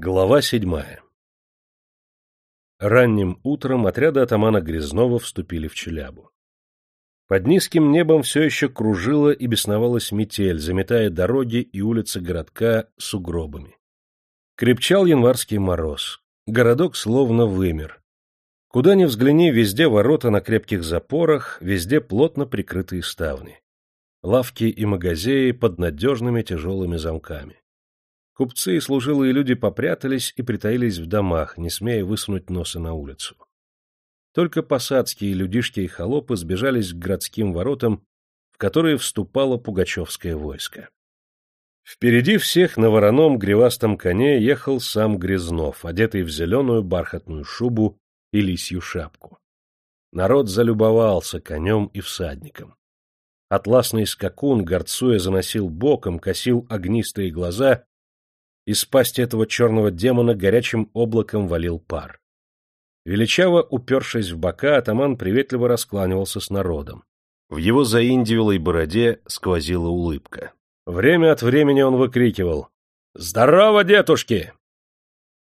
Глава седьмая Ранним утром отряды атамана Грязнова вступили в Челябу. Под низким небом все еще кружила и бесновалась метель, заметая дороги и улицы городка сугробами. Крепчал январский мороз. Городок словно вымер. Куда ни взгляни, везде ворота на крепких запорах, везде плотно прикрытые ставни. Лавки и магазеи под надежными тяжелыми замками. Купцы и служилые люди попрятались и притаились в домах, не смея высунуть носа на улицу. Только посадские людишки и холопы сбежались к городским воротам, в которые вступало пугачевское войско. Впереди всех на вороном гривастом коне ехал сам Грязнов, одетый в зеленую бархатную шубу и лисью шапку. Народ залюбовался конем и всадником. Атласный скакун, горцуя, заносил боком, косил огнистые глаза из пасти этого черного демона горячим облаком валил пар. Величаво упершись в бока, атаман приветливо раскланивался с народом. В его заиндивилой бороде сквозила улыбка. Время от времени он выкрикивал «Здорово, детушки!»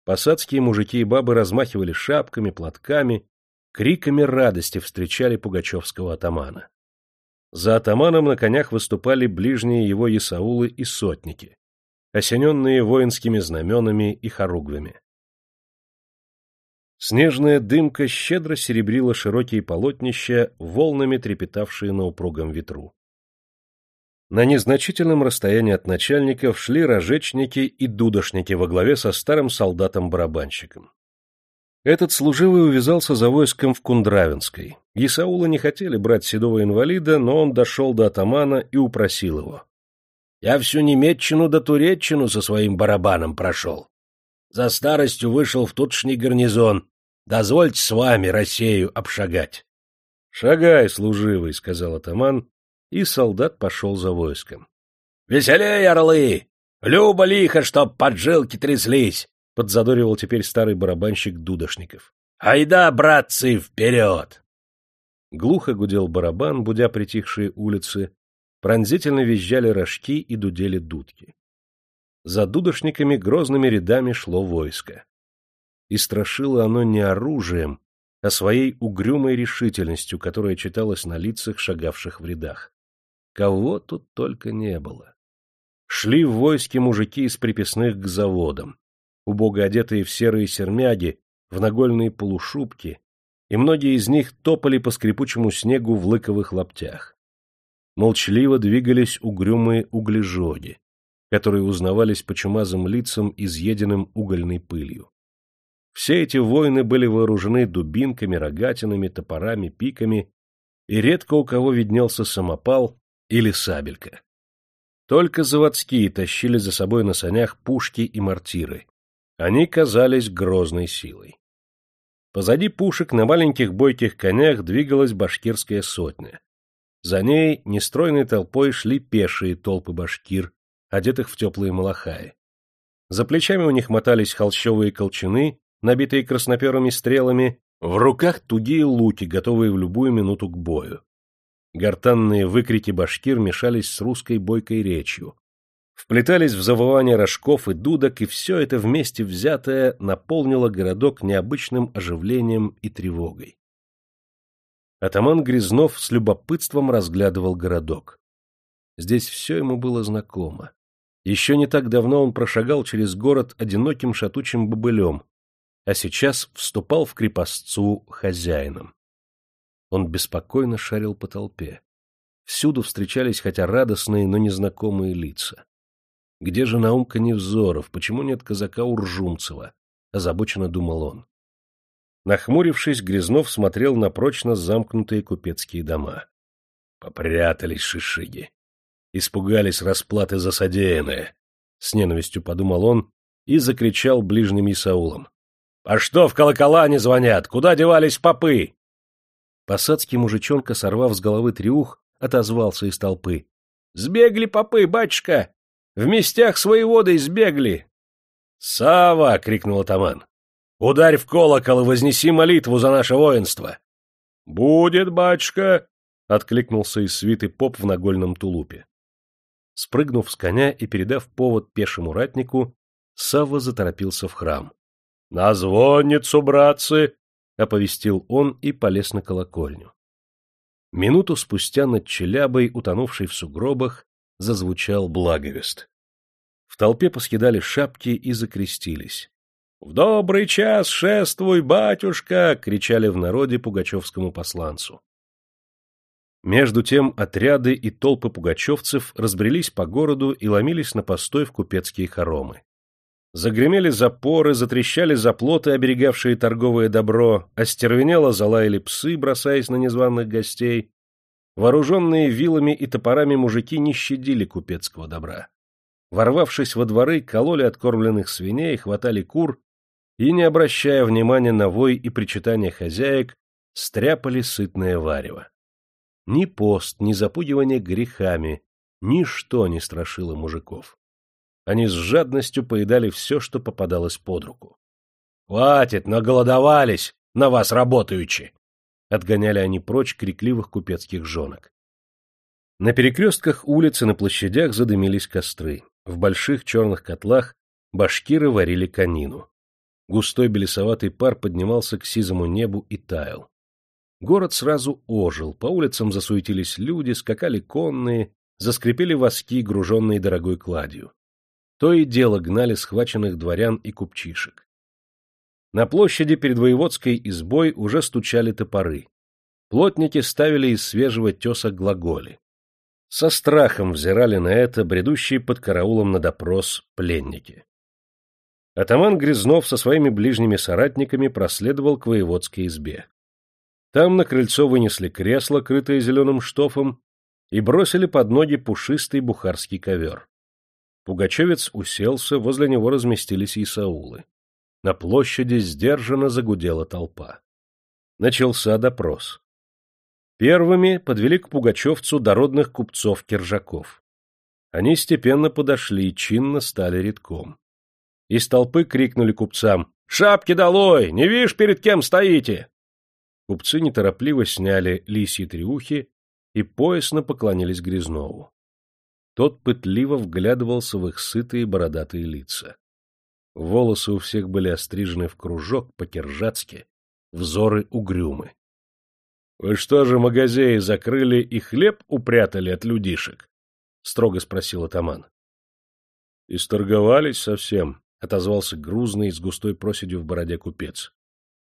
Посадские мужики и бабы размахивали шапками, платками, криками радости встречали пугачевского атамана. За атаманом на конях выступали ближние его ясаулы и сотники осененные воинскими знаменами и хоругвями. Снежная дымка щедро серебрила широкие полотнища, волнами трепетавшие на упругом ветру. На незначительном расстоянии от начальников шли рожечники и дудошники во главе со старым солдатом-барабанщиком. Этот служивый увязался за войском в Кундравинской. Исаула не хотели брать седого инвалида, но он дошел до атамана и упросил его. Я всю немецчину да туреччину со своим барабаном прошел. За старостью вышел в тутшний гарнизон. Дозвольте с вами Россию обшагать. — Шагай, служивый, — сказал атаман, и солдат пошел за войском. — Веселей, орлы! Любо лихо, чтоб поджилки тряслись! — подзадоривал теперь старый барабанщик Дудошников. — Айда, братцы, вперед! Глухо гудел барабан, будя притихшие улицы, пронзительно визжали рожки и дудели дудки. За дудошниками грозными рядами шло войско. И страшило оно не оружием, а своей угрюмой решительностью, которая читалась на лицах шагавших в рядах. Кого тут только не было. Шли в войске мужики из приписных к заводам, убого одетые в серые сермяги, в нагольные полушубки, и многие из них топали по скрипучему снегу в лыковых лаптях молчаливо двигались угрюмые углежоги, которые узнавались по чумазым лицам, изъеденным угольной пылью. Все эти воины были вооружены дубинками, рогатинами, топорами, пиками, и редко у кого виднелся самопал или сабелька. Только заводские тащили за собой на санях пушки и мортиры. Они казались грозной силой. Позади пушек на маленьких бойких конях двигалась башкирская сотня, за ней нестройной толпой шли пешие толпы башкир, одетых в теплые малахаи. За плечами у них мотались холщовые колчаны, набитые красноперыми стрелами, в руках тугие луки, готовые в любую минуту к бою. Гортанные выкрики башкир мешались с русской бойкой речью. Вплетались в завывание рожков и дудок, и все это вместе взятое наполнило городок необычным оживлением и тревогой. Атаман Грязнов с любопытством разглядывал городок. Здесь все ему было знакомо. Еще не так давно он прошагал через город одиноким шатучим бобылем, а сейчас вступал в крепостцу хозяином. Он беспокойно шарил по толпе. Всюду встречались хотя радостные, но незнакомые лица. Где же Наумка Невзоров, почему нет казака Уржумцева? Озабоченно думал он. Нахмурившись, Грязнов смотрел на прочно замкнутые купецкие дома. Попрятались шишиги. Испугались расплаты за содеянное. С ненавистью подумал он и закричал ближним Исаулом. — А что в колокола не звонят? Куда девались попы? Посадский мужичонка, сорвав с головы триух, отозвался из толпы. — Сбегли попы, батюшка! В местях своей воды сбегли! — Сава! — крикнул атаман. Ударь в колокол и вознеси молитву за наше воинство. — Будет, батюшка! — откликнулся из свиты поп в нагольном тулупе. Спрыгнув с коня и передав повод пешему ратнику, Савва заторопился в храм. — На звонницу, братцы! — оповестил он и полез на колокольню. Минуту спустя над Челябой, утонувшей в сугробах, зазвучал благовест. В толпе поскидали шапки и закрестились. — В добрый час шествуй, батюшка! — кричали в народе пугачевскому посланцу. Между тем отряды и толпы пугачевцев разбрелись по городу и ломились на постой в купецкие хоромы. Загремели запоры, затрещали заплоты, оберегавшие торговое добро, остервенело залаяли псы, бросаясь на незваных гостей. Вооруженные вилами и топорами мужики не щадили купецкого добра. Ворвавшись во дворы, кололи откормленных свиней, хватали кур и, не обращая внимания на вой и причитания хозяек, стряпали сытное варево. Ни пост, ни запугивание грехами, ничто не страшило мужиков. Они с жадностью поедали все, что попадалось под руку. — Хватит, наголодовались, на вас работаючи! — отгоняли они прочь крикливых купецких жонок. На перекрестках улиц и на площадях задымились костры. В больших черных котлах башкиры варили конину. Густой белесоватый пар поднимался к сизому небу и таял. Город сразу ожил, по улицам засуетились люди, скакали конные, заскрипели воски, груженные дорогой кладью. То и дело гнали схваченных дворян и купчишек. На площади перед воеводской избой уже стучали топоры. Плотники ставили из свежего теса глаголи. Со страхом взирали на это бредущие под караулом на допрос пленники. Атаман Грязнов со своими ближними соратниками проследовал к воеводской избе. Там на крыльцо вынесли кресло, крытое зеленым штофом, и бросили под ноги пушистый бухарский ковер. Пугачевец уселся, возле него разместились Исаулы. На площади сдержанно загудела толпа. Начался допрос. Первыми подвели к Пугачевцу дородных купцов-киржаков. Они степенно подошли и чинно стали редком. Из толпы крикнули купцам «Шапки долой! Не видишь, перед кем стоите?» Купцы неторопливо сняли лисьи триухи и поясно поклонились Грязнову. Тот пытливо вглядывался в их сытые бородатые лица. Волосы у всех были острижены в кружок по-киржацки, взоры угрюмы. — Вы что же, магазеи закрыли и хлеб упрятали от людишек? — строго спросил атаман. — Исторговались совсем, — отозвался грузный с густой проседью в бороде купец.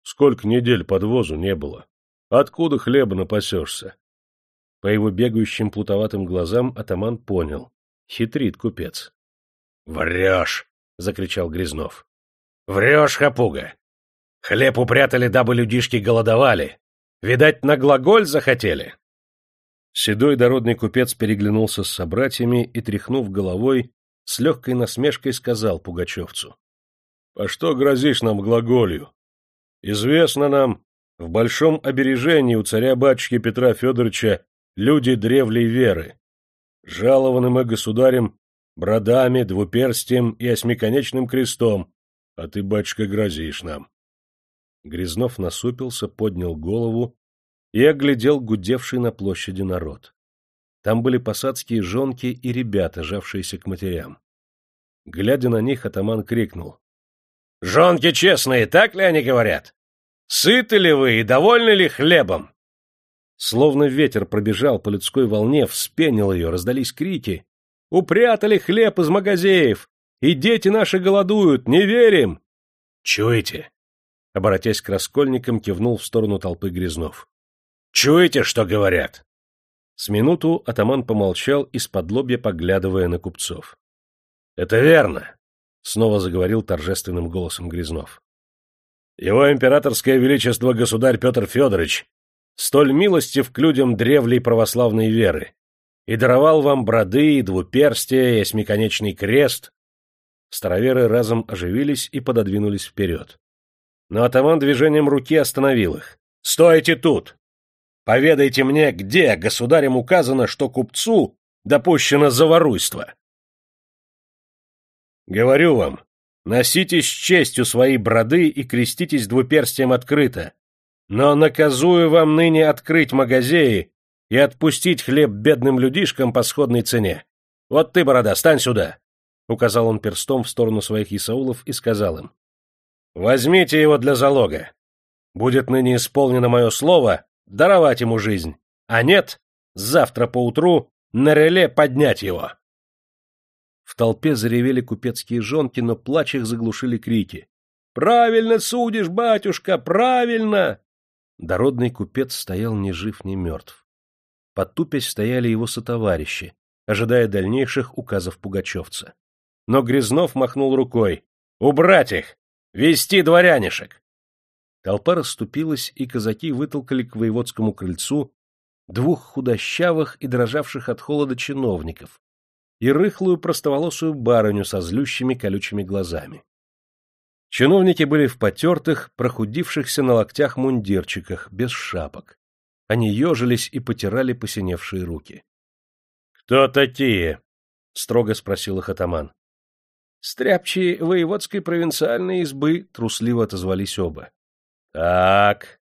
Сколько недель подвозу не было. Откуда хлеба напасешься? По его бегающим плутоватым глазам атаман понял. Хитрит купец. — Врешь! — закричал Грязнов. — Врешь, хапуга! Хлеб упрятали, дабы людишки голодовали. Видать, на глаголь захотели. Седой дородный купец переглянулся с собратьями и, тряхнув головой, с легкой насмешкой сказал Пугачевцу. — По что грозишь нам глаголью? Известно нам, в большом обережении у царя-батюшки Петра Федоровича люди древлей веры. Жалованы мы государем бродами, двуперстием и осьмиконечным крестом, а ты, батюшка, грозишь нам. Грязнов насупился, поднял голову и оглядел гудевший на площади народ. Там были посадские жонки и ребята, жавшиеся к матерям. Глядя на них, атаман крикнул. — Жонки честные, так ли они говорят? Сыты ли вы и довольны ли хлебом? Словно ветер пробежал по людской волне, вспенил ее, раздались крики. «Упрятали хлеб из магазеев! И дети наши голодуют! Не верим!» «Чуете?» Оборотясь к раскольникам, кивнул в сторону толпы Грязнов. «Чуете, что говорят?» С минуту атаман помолчал, из-под лобья поглядывая на купцов. — Это верно, — снова заговорил торжественным голосом Грязнов. Его императорское величество государь Петр Федорович столь милостив к людям древлей православной веры и даровал вам броды, двуперстия, и осьмиконечный крест. Староверы разом оживились и пододвинулись вперед. Но атаман движением руки остановил их. — Стойте тут! Поведайте мне, где государем указано, что купцу допущено заворуйство? — Говорю вам, Носите с честью свои броды и креститесь двуперстием открыто. Но наказую вам ныне открыть магазеи и отпустить хлеб бедным людишкам по сходной цене. Вот ты, борода, стань сюда. — указал он перстом в сторону своих Исаулов и сказал им. — Возьмите его для залога. Будет ныне исполнено мое слово даровать ему жизнь, а нет, завтра поутру на реле поднять его. В толпе заревели купецкие жонки, но плач их заглушили крики. «Правильно судишь, батюшка, правильно!» Дородный купец стоял ни жив, ни мертв. Потупясь стояли его сотоварищи, ожидая дальнейших указов пугачевца. Но Грязнов махнул рукой. «Убрать их! Вести дворянишек!» Толпа расступилась, и казаки вытолкали к воеводскому крыльцу двух худощавых и дрожавших от холода чиновников и рыхлую простоволосую барыню со злющими колючими глазами. Чиновники были в потертых, прохудившихся на локтях мундирчиках, без шапок. Они ежились и потирали посиневшие руки. — Кто такие? — строго спросил их атаман. — Стряпчие воеводской провинциальной избы, — трусливо отозвались оба. — Так.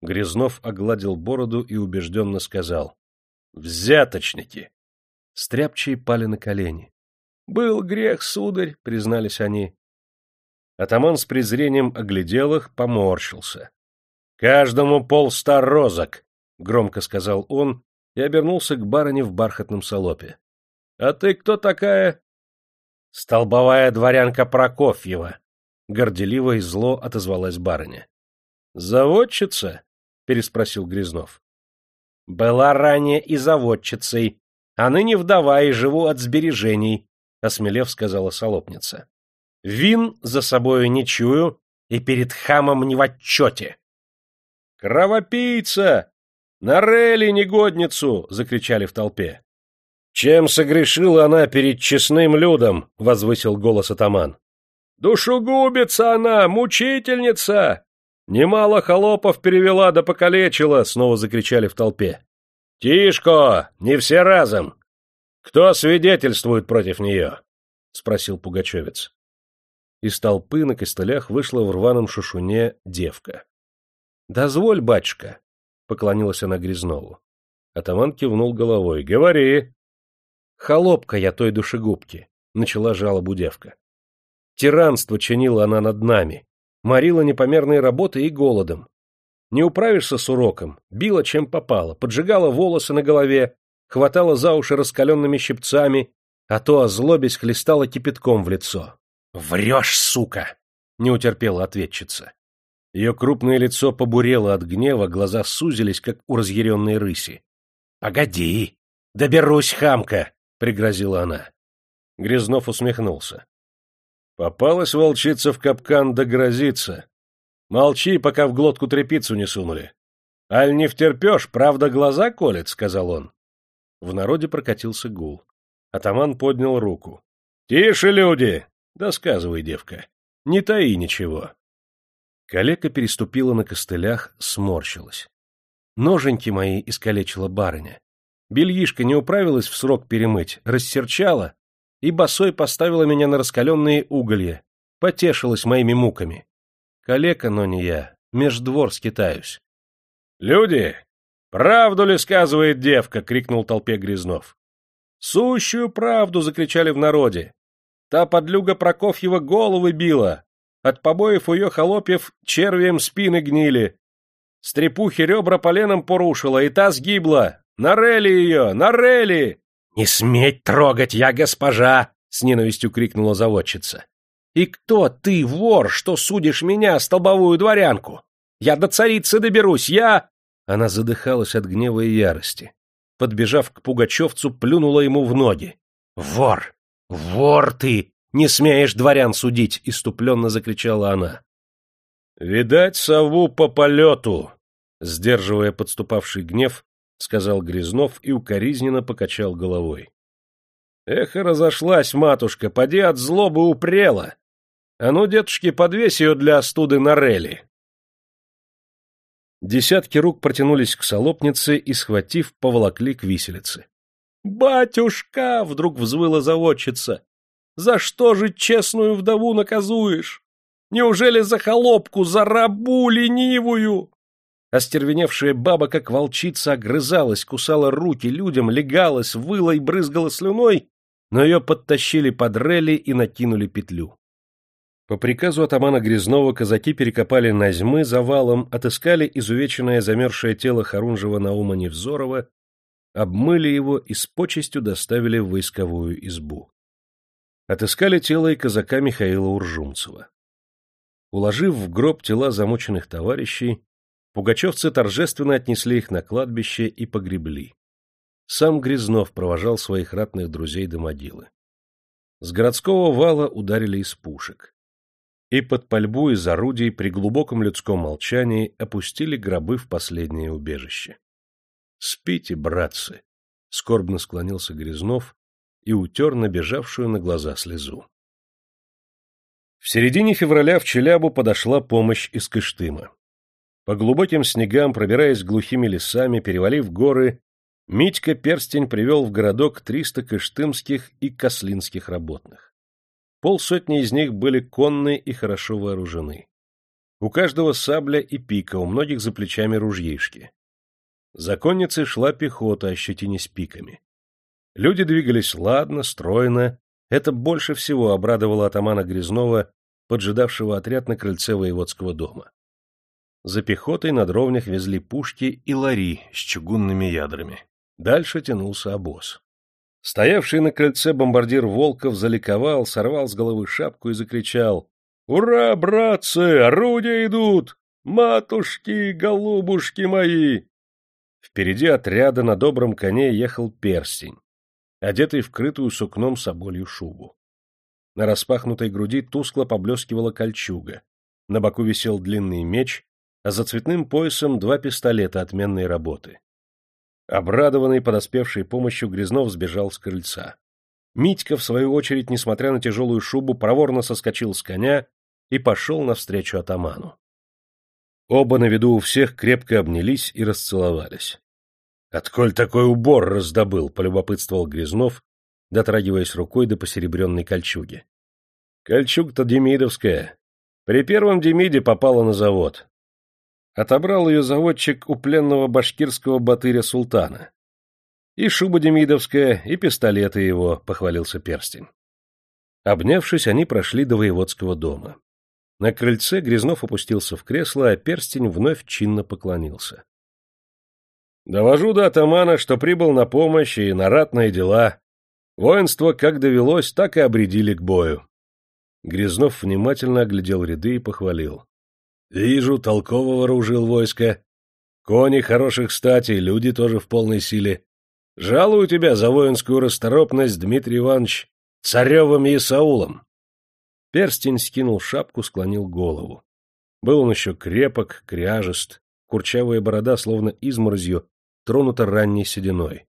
Грязнов огладил бороду и убежденно сказал. — Взяточники. Стряпчие пали на колени. — Был грех, сударь, — признались они. Атаман с презрением оглядел их, поморщился. — Каждому полста розок, — громко сказал он и обернулся к барыне в бархатном салопе. — А ты кто такая? — Столбовая дворянка Прокофьева, — горделиво и зло отозвалась барыня. — Заводчица? — переспросил Грязнов. — Была ранее и заводчицей, а ныне вдова и живу от сбережений, — осмелев сказала солопница. Вин за собою не чую и перед хамом не в отчете. — Кровопийца! Нарели негодницу! — закричали в толпе. — Чем согрешила она перед честным людом? — возвысил голос атаман. — Душегубица она, мучительница! Немало холопов перевела да покалечила, — снова закричали в толпе. — Тишко! Не все разом! Кто свидетельствует против нее? — спросил Пугачевец. Из толпы на костылях вышла в рваном шушуне девка. — Дозволь, батюшка, — поклонилась она Грязнову. Атаман кивнул головой. — Говори. — Холопка я той душегубки, — начала жалобу девка. Тиранство чинила она над нами, морила непомерные работы и голодом. Не управишься с уроком, била чем попало, поджигала волосы на голове, хватала за уши раскаленными щипцами, а то, озлобясь, хлестала кипятком в лицо. «Врешь, сука!» — не утерпела ответчица. Ее крупное лицо побурело от гнева, глаза сузились, как у разъяренной рыси. «Погоди! Доберусь, хамка!» — пригрозила она. Грязнов усмехнулся. Попалась волчица в капкан да грозится. Молчи, пока в глотку трепицу не сунули. Аль не втерпешь, правда глаза колет, — сказал он. В народе прокатился гул. Атаман поднял руку. — Тише, люди! Досказывай, девка. Не таи ничего. Калека переступила на костылях, сморщилась. Ноженьки мои искалечила барыня. Бельишка не управилась в срок перемыть, рассерчала и босой поставила меня на раскаленные уголья, потешилась моими муками. Калека, но не я, меж двор скитаюсь. — Люди, правду ли сказывает девка? — крикнул толпе Грязнов. — Сущую правду! — закричали в народе. Та подлюга Прокофьева головы била. От побоев ее холопьев червием спины гнили. Стрепухи ребра поленом порушила, и та сгибла. Нарели ее! Нарели! — Не сметь трогать, я госпожа! — с ненавистью крикнула заводчица. — И кто ты, вор, что судишь меня, столбовую дворянку? Я до царицы доберусь, я... Она задыхалась от гнева и ярости. Подбежав к пугачевцу, плюнула ему в ноги. — Вор! «Вор ты! Не смеешь дворян судить!» — иступленно закричала она. «Видать, сову по полету!» — сдерживая подступавший гнев, сказал Грязнов и укоризненно покачал головой. «Эх, разошлась матушка, поди от злобы упрела! А ну, дедушки, подвесь ее для остуды на рели!» Десятки рук протянулись к солопнице и, схватив, поволокли к виселице. «Батюшка!» — вдруг взвыла заводчица. «За что же честную вдову наказуешь? Неужели за холопку, за рабу ленивую?» Остервеневшая баба, как волчица, огрызалась, кусала руки людям, легалась, выла и брызгала слюной, но ее подтащили под рели и накинули петлю. По приказу атамана Грязнова казаки перекопали Назьмы завалом, отыскали изувеченное замерзшее тело Харунжева Наума Невзорова, обмыли его и с почестью доставили в войсковую избу. Отыскали тело и казака Михаила Уржумцева. Уложив в гроб тела замученных товарищей, пугачевцы торжественно отнесли их на кладбище и погребли. Сам Грязнов провожал своих ратных друзей до могилы. С городского вала ударили из пушек и под пальбу из орудий при глубоком людском молчании опустили гробы в последнее убежище. — Спите, братцы! — скорбно склонился Грязнов и утер набежавшую на глаза слезу. В середине февраля в Челябу подошла помощь из Кыштыма. По глубоким снегам, пробираясь глухими лесами, перевалив горы, Митька Перстень привел в городок триста кыштымских и кослинских работных. Полсотни из них были конные и хорошо вооружены. У каждого сабля и пика, у многих за плечами ружьишки. За конницей шла пехота, ощетинясь пиками. Люди двигались ладно, стройно. Это больше всего обрадовало атамана Грязнова, поджидавшего отряд на крыльце воеводского дома. За пехотой на дровнях везли пушки и лари с чугунными ядрами. Дальше тянулся обоз. Стоявший на крыльце бомбардир Волков заликовал, сорвал с головы шапку и закричал. — Ура, братцы, орудия идут! Матушки, голубушки мои! Впереди отряда на добром коне ехал перстень, одетый в крытую сукном соболью шубу. На распахнутой груди тускло поблескивала кольчуга, на боку висел длинный меч, а за цветным поясом два пистолета отменной работы. Обрадованный подоспевшей помощью, Грязнов сбежал с крыльца. Митька, в свою очередь, несмотря на тяжелую шубу, проворно соскочил с коня и пошел навстречу атаману. Оба на виду у всех крепко обнялись и расцеловались. — Отколь такой убор раздобыл? — полюбопытствовал Грязнов, дотрагиваясь рукой до посеребренной кольчуги. — Кольчуга-то демидовская. При первом демиде попала на завод. Отобрал ее заводчик у пленного башкирского батыря султана. И шуба демидовская, и пистолеты его, — похвалился перстень. Обнявшись, они прошли до воеводского дома. На крыльце Грязнов опустился в кресло, а перстень вновь чинно поклонился. — Довожу до атамана, что прибыл на помощь и на ратные дела. Воинство как довелось, так и обредили к бою. Грязнов внимательно оглядел ряды и похвалил. Вижу, толково вооружил войско. Кони хороших статей, люди тоже в полной силе. Жалую тебя за воинскую расторопность, Дмитрий Иванович, царевым Исаулом. Перстень скинул шапку, склонил голову. Был он еще крепок, кряжест, курчавая борода, словно изморозью, тронута ранней сединой.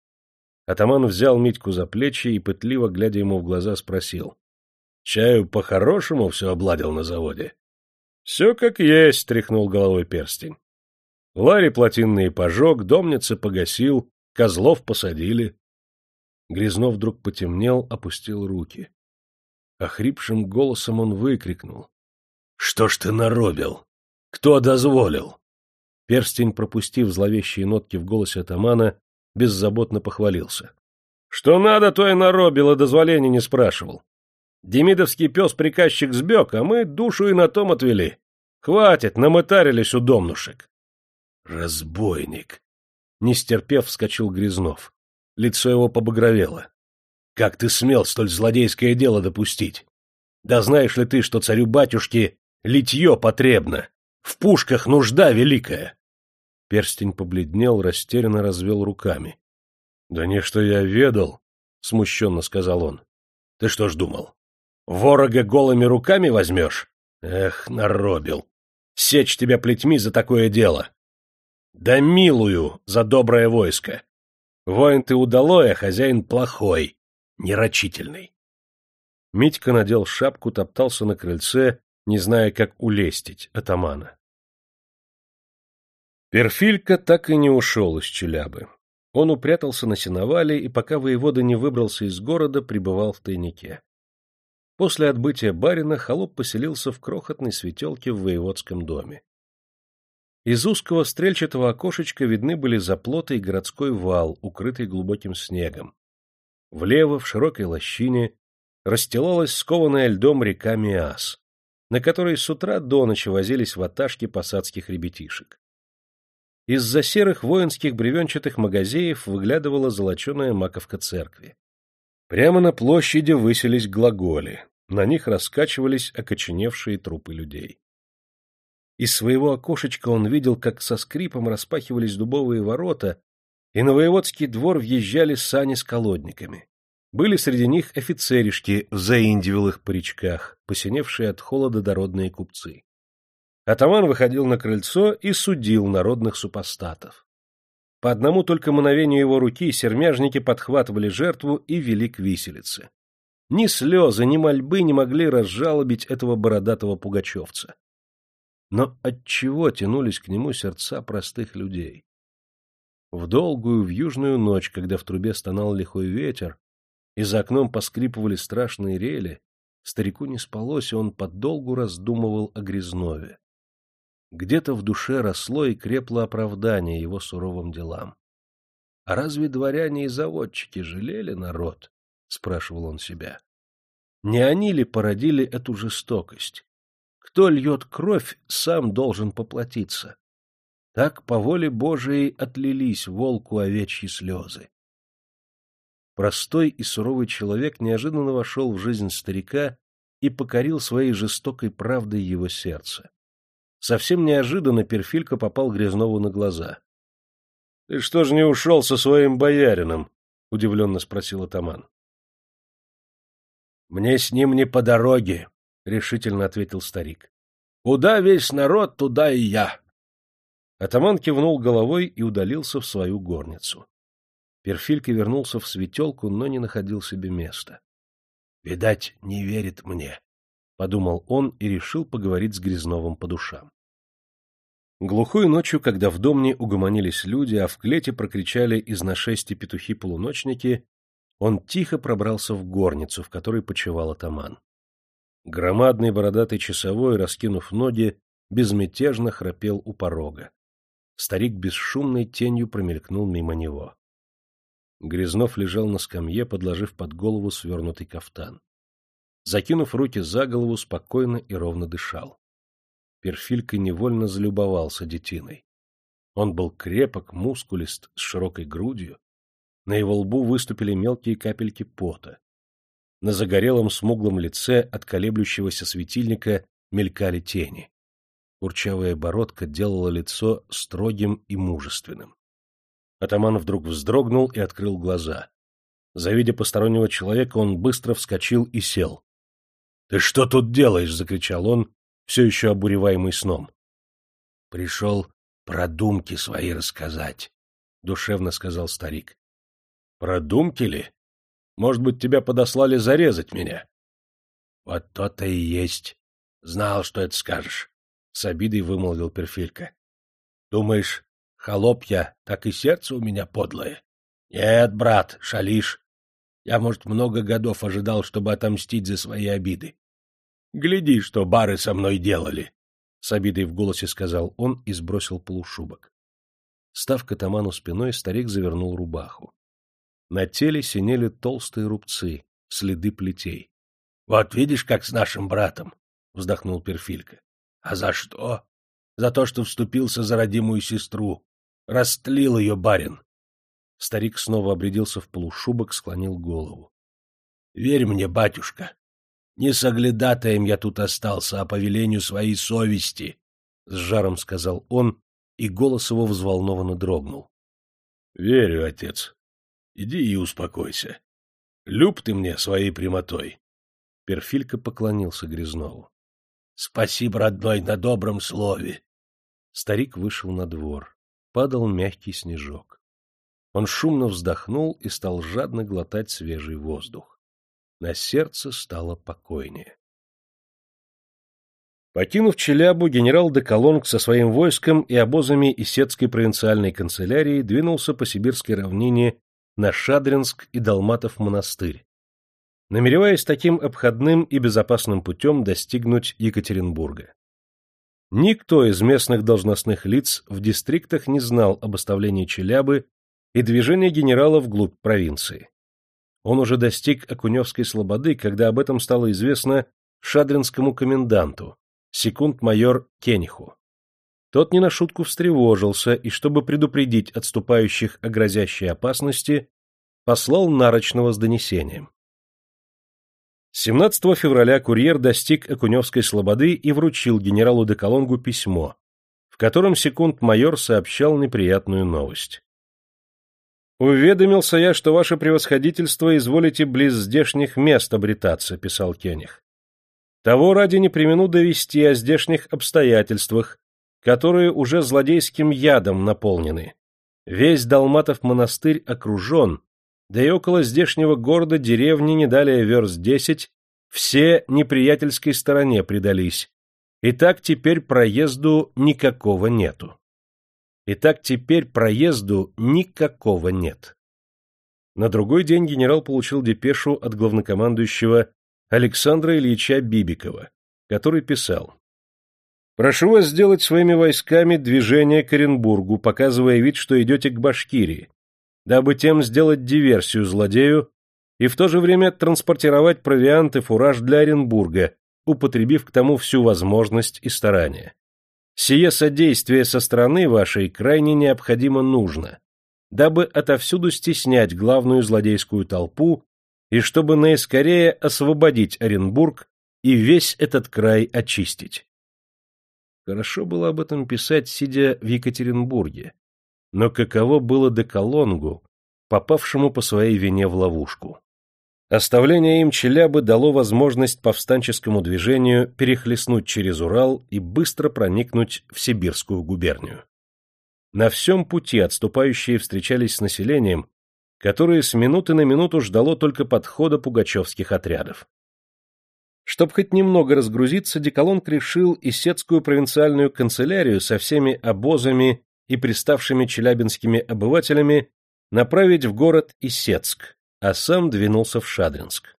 Атаман взял Митьку за плечи и, пытливо глядя ему в глаза, спросил. — Чаю по-хорошему все обладил на заводе? — Все как есть, — тряхнул головой перстень. Ларри плотинный пожег, домницы погасил, козлов посадили. Грязнов вдруг потемнел, опустил руки. Охрипшим голосом он выкрикнул. — Что ж ты наробил? Кто дозволил? Перстень, пропустив зловещие нотки в голосе атамана, беззаботно похвалился. — Что надо, то и наробил, и дозволения не спрашивал. Демидовский пес-приказчик сбег, а мы душу и на том отвели. Хватит, намытарились у домнушек. Разбойник! Не стерпев, вскочил Грязнов. Лицо его побагровело. Как ты смел столь злодейское дело допустить? Да знаешь ли ты, что царю-батюшке литье потребно? В пушках нужда великая. Перстень побледнел, растерянно развел руками. — Да не что я ведал, — смущенно сказал он. — Ты что ж думал? Ворога голыми руками возьмешь? Эх, наробил. Сечь тебя плетьми за такое дело. Да милую за доброе войско. Воин ты удалой, а хозяин плохой, нерочительный. Митька надел шапку, топтался на крыльце, не зная, как улестить атамана. Перфилька так и не ушел из Челябы. Он упрятался на сеновале и, пока воевода не выбрался из города, пребывал в тайнике. После отбытия барина холоп поселился в крохотной светелке в воеводском доме. Из узкого стрельчатого окошечка видны были заплоты и городской вал, укрытый глубоким снегом. Влево, в широкой лощине, расстилалась скованная льдом река Миас, на которой с утра до ночи возились ваташки посадских ребятишек. Из-за серых воинских бревенчатых магазеев выглядывала золоченая маковка церкви. Прямо на площади высились глаголи, на них раскачивались окоченевшие трупы людей. Из своего окошечка он видел, как со скрипом распахивались дубовые ворота, и на воеводский двор въезжали сани с колодниками. Были среди них офицеришки в заиндивелых паричках, посиневшие от холода дородные купцы. Атаман выходил на крыльцо и судил народных супостатов. По одному только мановению его руки сермяжники подхватывали жертву и вели к виселице. Ни слезы, ни мольбы не могли разжалобить этого бородатого пугачевца. Но отчего тянулись к нему сердца простых людей? В долгую, в южную ночь, когда в трубе стонал лихой ветер, и за окном поскрипывали страшные рели, старику не спалось, и он подолгу раздумывал о Грязнове. Где-то в душе росло и крепло оправдание его суровым делам. — А разве дворяне и заводчики жалели народ? — спрашивал он себя. — Не они ли породили эту жестокость? Кто льет кровь, сам должен поплатиться. Так по воле Божией отлились волку овечьи слезы. Простой и суровый человек неожиданно вошел в жизнь старика и покорил своей жестокой правдой его сердце. Совсем неожиданно Перфилька попал Грязнову на глаза. — Ты что ж не ушел со своим боярином? — удивленно спросил атаман. — Мне с ним не по дороге, — решительно ответил старик. — Куда весь народ, туда и я. Атаман кивнул головой и удалился в свою горницу. Перфилька вернулся в светелку, но не находил себе места. — Видать, не верит мне, — подумал он и решил поговорить с Грязновым по душам. Глухой ночью, когда в домне угомонились люди, а в клете прокричали из нашести петухи-полуночники, он тихо пробрался в горницу, в которой почевал атаман. Громадный бородатый часовой, раскинув ноги, безмятежно храпел у порога. Старик бесшумной тенью промелькнул мимо него. Грязнов лежал на скамье, подложив под голову свернутый кафтан. Закинув руки за голову, спокойно и ровно дышал. Перфилька невольно залюбовался детиной. Он был крепок, мускулист, с широкой грудью. На его лбу выступили мелкие капельки пота. На загорелом смуглом лице от колеблющегося светильника мелькали тени. Курчавая бородка делала лицо строгим и мужественным. Атаман вдруг вздрогнул и открыл глаза. Завидя постороннего человека, он быстро вскочил и сел. — Ты что тут делаешь? — закричал он, все еще обуреваемый сном. — Пришел продумки свои рассказать, — душевно сказал старик. — Продумки ли? Может быть, тебя подослали зарезать меня? — Вот то-то и есть. Знал, что это скажешь, — с обидой вымолвил Перфилька. — Думаешь, холоп я, так и сердце у меня подлое? Нет, брат, шалишь. Я, может, много годов ожидал, чтобы отомстить за свои обиды. Гляди, что бары со мной делали! — с обидой в голосе сказал он и сбросил полушубок. Став к атаману спиной, старик завернул рубаху. На теле синели толстые рубцы, следы плетей. — Вот видишь, как с нашим братом! — вздохнул Перфилька. — А за что? За то, что вступился за родимую сестру. Растлил ее барин. Старик снова обрядился в полушубок, склонил голову. — Верь мне, батюшка, не соглядатаем я тут остался, а по велению своей совести, — с жаром сказал он, и голос его взволнованно дрогнул. — Верю, отец. Иди и успокойся. Люб ты мне своей прямотой. Перфилька поклонился Грязнову. — Спасибо, родной, на добром слове. Старик вышел на двор. Падал мягкий снежок. Он шумно вздохнул и стал жадно глотать свежий воздух на сердце стало покойнее. Покинув Челябу, генерал де Колонг со своим войском и обозами Исетской провинциальной канцелярии двинулся по сибирской равнине на Шадринск и Далматов монастырь, намереваясь таким обходным и безопасным путем достигнуть Екатеринбурга. Никто из местных должностных лиц в дистриктах не знал об оставлении Челябы и движении генерала вглубь провинции. Он уже достиг Окуневской слободы, когда об этом стало известно шадринскому коменданту, секунд-майор Кениху. Тот не на шутку встревожился и, чтобы предупредить отступающих о грозящей опасности, послал Нарочного с донесением. 17 февраля курьер достиг Окуневской слободы и вручил генералу Деколонгу письмо, в котором секунд-майор сообщал неприятную новость. «Уведомился я, что ваше превосходительство изволите близ здешних мест обретаться», — писал Кених. «Того ради не примену довести о здешних обстоятельствах, которые уже злодейским ядом наполнены. Весь Далматов монастырь окружен, да и около здешнего города деревни не далее верст десять, все неприятельской стороне предались. И так теперь проезду никакого нету. Итак, теперь проезду никакого нет. На другой день генерал получил депешу от главнокомандующего Александра Ильича Бибикова, который писал «Прошу вас сделать своими войсками движение к Оренбургу, показывая вид, что идете к Башкирии, дабы тем сделать диверсию злодею и в то же время транспортировать провиант и фураж для Оренбурга, употребив к тому всю возможность и старание. Сие содействие со стороны вашей крайне необходимо нужно, дабы отовсюду стеснять главную злодейскую толпу и чтобы наискорее освободить Оренбург и весь этот край очистить. Хорошо было об этом писать, сидя в Екатеринбурге, но каково было Деколонгу, попавшему по своей вине в ловушку? Оставление им Челябы дало возможность повстанческому движению перехлестнуть через Урал и быстро проникнуть в Сибирскую губернию. На всем пути отступающие встречались с населением, которое с минуты на минуту ждало только подхода пугачевских отрядов. Чтобы хоть немного разгрузиться, Деколонг решил Исетскую провинциальную канцелярию со всеми обозами и приставшими челябинскими обывателями направить в город Исетск, а сам двинулся в Шадринск.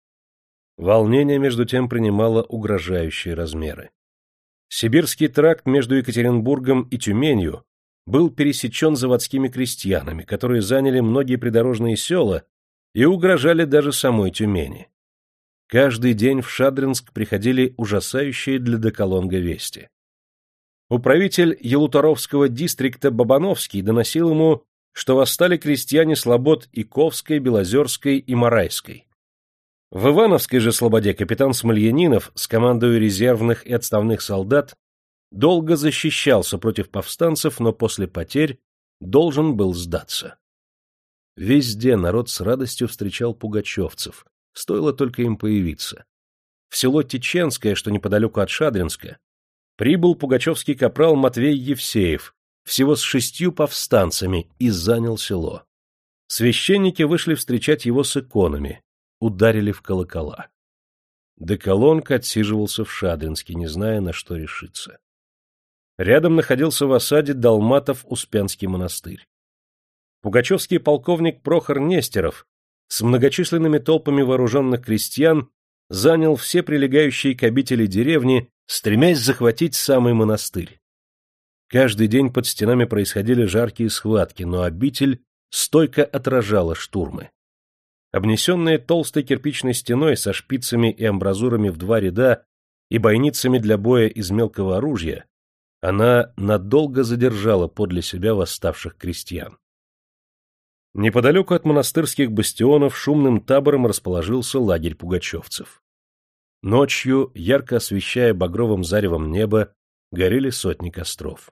Волнение, между тем, принимало угрожающие размеры. Сибирский тракт между Екатеринбургом и Тюменью был пересечен заводскими крестьянами, которые заняли многие придорожные села и угрожали даже самой Тюмени. Каждый день в Шадринск приходили ужасающие для Деколонга вести. Управитель Елуторовского дистрикта Бабановский доносил ему, что восстали крестьяне слобод Иковской, Белозерской и Марайской. В Ивановской же слободе капитан Смольянинов с командой резервных и отставных солдат долго защищался против повстанцев, но после потерь должен был сдаться. Везде народ с радостью встречал пугачевцев, стоило только им появиться. В село Тиченское, что неподалеку от Шадринска, прибыл пугачевский капрал Матвей Евсеев, всего с шестью повстанцами, и занял село. Священники вышли встречать его с иконами, ударили в колокола. Деколонг отсиживался в Шадринске, не зная, на что решиться. Рядом находился в осаде Далматов Успенский монастырь. Пугачевский полковник Прохор Нестеров с многочисленными толпами вооруженных крестьян занял все прилегающие к обители деревни, стремясь захватить самый монастырь. Каждый день под стенами происходили жаркие схватки, но обитель стойко отражала штурмы. Обнесенная толстой кирпичной стеной со шпицами и амбразурами в два ряда и бойницами для боя из мелкого оружия, она надолго задержала подле себя восставших крестьян. Неподалеку от монастырских бастионов шумным табором расположился лагерь пугачевцев. Ночью, ярко освещая багровым заревом небо, горели сотни костров.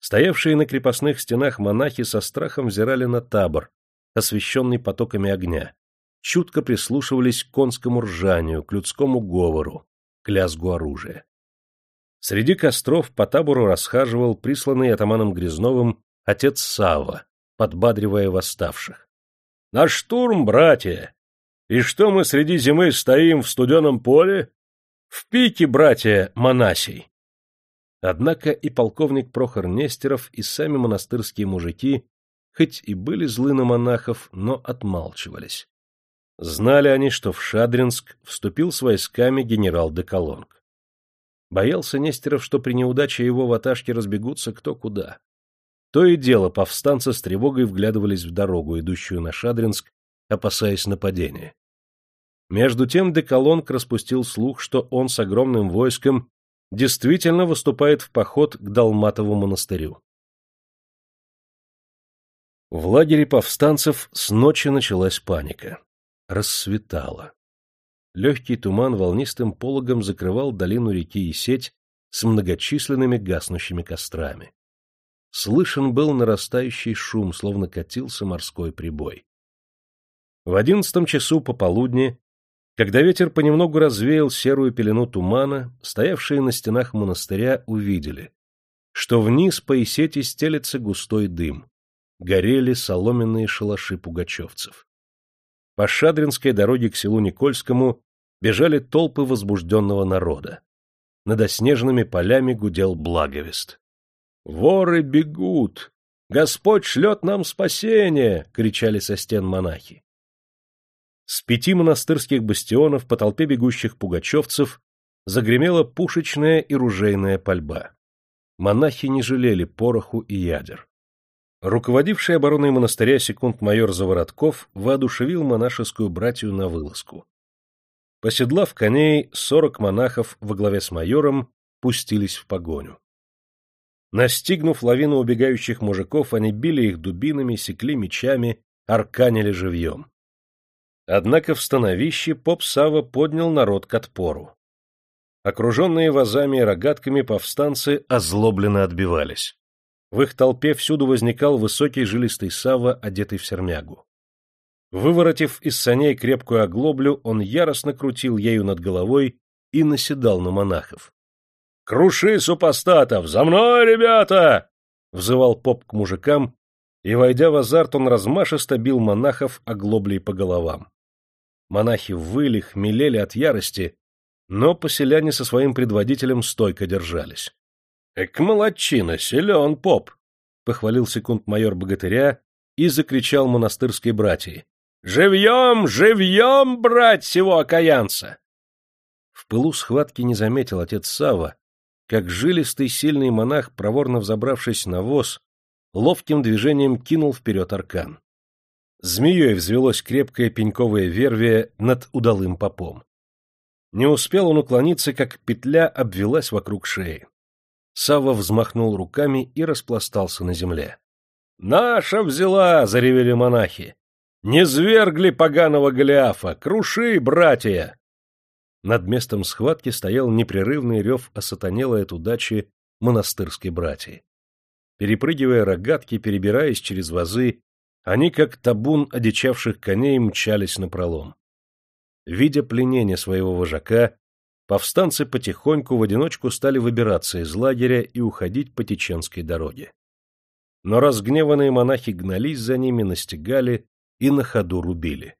Стоявшие на крепостных стенах монахи со страхом взирали на табор, освещенный потоками огня, чутко прислушивались к конскому ржанию, к людскому говору, к лязгу оружия. Среди костров по табору расхаживал присланный атаманом Грязновым отец Сава, подбадривая восставших. — На штурм, братья! И что мы среди зимы стоим в студеном поле? В пике, братья, монасей! Однако и полковник Прохор Нестеров, и сами монастырские мужики, хоть и были злы на монахов, но отмалчивались. Знали они, что в Шадринск вступил с войсками генерал Деколонг. Боялся Нестеров, что при неудаче его ваташки разбегутся кто куда. То и дело повстанцы с тревогой вглядывались в дорогу, идущую на Шадринск, опасаясь нападения. Между тем Деколонг распустил слух, что он с огромным войском действительно выступает в поход к Далматову монастырю. В лагере повстанцев с ночи началась паника. Рассветало. Легкий туман волнистым пологом закрывал долину реки и сеть с многочисленными гаснущими кострами. Слышен был нарастающий шум, словно катился морской прибой. В одиннадцатом часу пополудни, когда ветер понемногу развеял серую пелену тумана, стоявшие на стенах монастыря увидели, что вниз по Исети стелется густой дым, горели соломенные шалаши пугачевцев. По Шадринской дороге к селу Никольскому бежали толпы возбужденного народа. Над оснеженными полями гудел благовест. «Воры бегут! Господь шлет нам спасение!» — кричали со стен монахи. С пяти монастырских бастионов по толпе бегущих пугачевцев загремела пушечная и ружейная пальба. Монахи не жалели пороху и ядер. Руководивший обороной монастыря секунд-майор Заворотков воодушевил монашескую братью на вылазку. Поседлав коней, сорок монахов во главе с майором пустились в погоню. Настигнув лавину убегающих мужиков, они били их дубинами, секли мечами, арканили живьем. Однако в становище поп Сава поднял народ к отпору. Окруженные вазами и рогатками повстанцы озлобленно отбивались. В их толпе всюду возникал высокий жилистый Сава, одетый в сермягу. Выворотив из саней крепкую оглоблю, он яростно крутил ею над головой и наседал на монахов. — Круши супостатов! За мной, ребята! — взывал поп к мужикам, и, войдя в азарт, он размашисто бил монахов оглоблей по головам. Монахи выли, хмелели от ярости, но поселяне со своим предводителем стойко держались. — Эк, молодчина, силен поп! — похвалил секунд-майор богатыря и закричал монастырской братьи. Живьем, живьем, брать всего окаянца! В пылу схватки не заметил отец Сава, как жилистый сильный монах, проворно взобравшись на воз, ловким движением кинул вперед аркан. Змеей взвелось крепкое пеньковое вервие над удалым попом. Не успел он уклониться, как петля обвелась вокруг шеи. Савва взмахнул руками и распластался на земле. «Наша взяла!» — заревели монахи. Не звергли поганого Голиафа! Круши, братья!» Над местом схватки стоял непрерывный рев осатанелой от удачи монастырской братьи. Перепрыгивая рогатки, перебираясь через вазы, они, как табун одичавших коней, мчались напролом. Видя пленение своего вожака, повстанцы потихоньку в одиночку стали выбираться из лагеря и уходить по Теченской дороге. Но разгневанные монахи гнались за ними, настигали и на ходу рубили.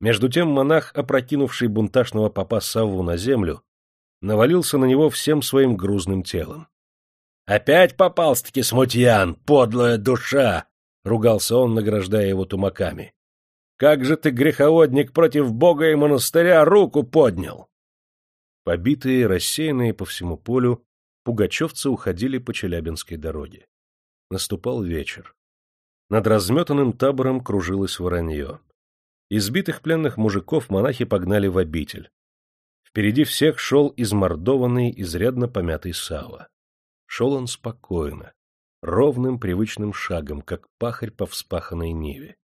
Между тем монах, опрокинувший бунташного попа Савву на землю, навалился на него всем своим грузным телом. — Опять попался-таки смутьян, подлая душа! — ругался он, награждая его тумаками. — Как же ты, греховодник, против бога и монастыря руку поднял! Побитые, рассеянные по всему полю, пугачевцы уходили по Челябинской дороге. Наступал вечер. Над разметанным табором кружилось воронье. Избитых пленных мужиков монахи погнали в обитель. Впереди всех шел измордованный, изрядно помятый Сава. Шел он спокойно, ровным привычным шагом, как пахарь по вспаханной ниве.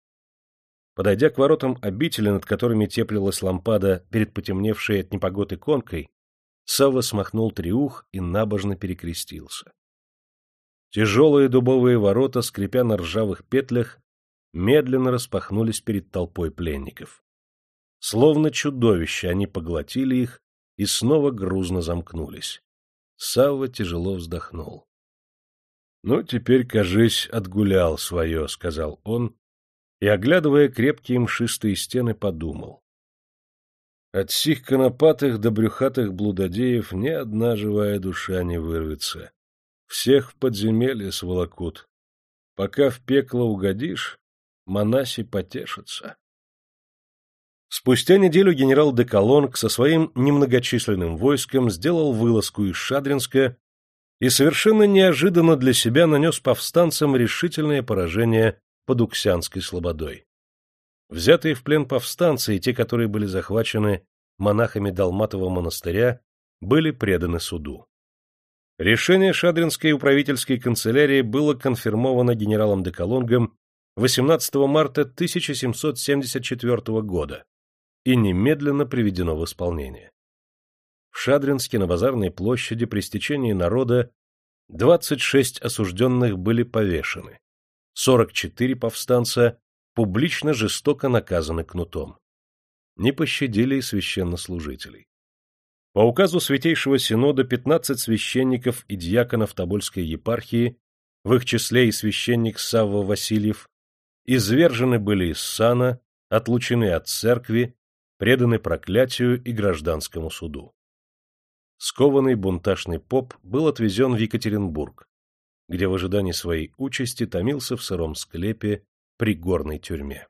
Подойдя к воротам обители, над которыми теплилась лампада перед потемневшей от непогоды конкой, Савва смахнул триух и набожно перекрестился. Тяжелые дубовые ворота, скрипя на ржавых петлях, медленно распахнулись перед толпой пленников. Словно чудовища они поглотили их и снова грузно замкнулись. Савва тяжело вздохнул. — Ну, теперь, кажись, отгулял свое, — сказал он, и, оглядывая крепкие мшистые стены, подумал. От сих конопатых до брюхатых блудодеев ни одна живая душа не вырвется. Всех в подземелье сволокут. Пока в пекло угодишь, монаси потешатся. Спустя неделю генерал Деколонг со своим немногочисленным войском сделал вылазку из Шадринска и совершенно неожиданно для себя нанес повстанцам решительное поражение под Уксянской слободой. Взятые в плен повстанцы и те, которые были захвачены монахами Далматового монастыря, были преданы суду. Решение Шадринской управительской канцелярии было конфирмовано генералом де Колонгом 18 марта 1774 года и немедленно приведено в исполнение. В Шадринске на базарной площади при стечении народа 26 осужденных были повешены, 44 повстанца публично жестоко наказаны кнутом. Не пощадили и священнослужителей. По указу Святейшего Синода 15 священников и дьяконов Тобольской епархии, в их числе и священник Савва Васильев, извержены были из сана, отлучены от церкви, преданы проклятию и гражданскому суду. Скованный бунтажный поп был отвезен в Екатеринбург, где в ожидании своей участи томился в сыром склепе при горной тюрьме.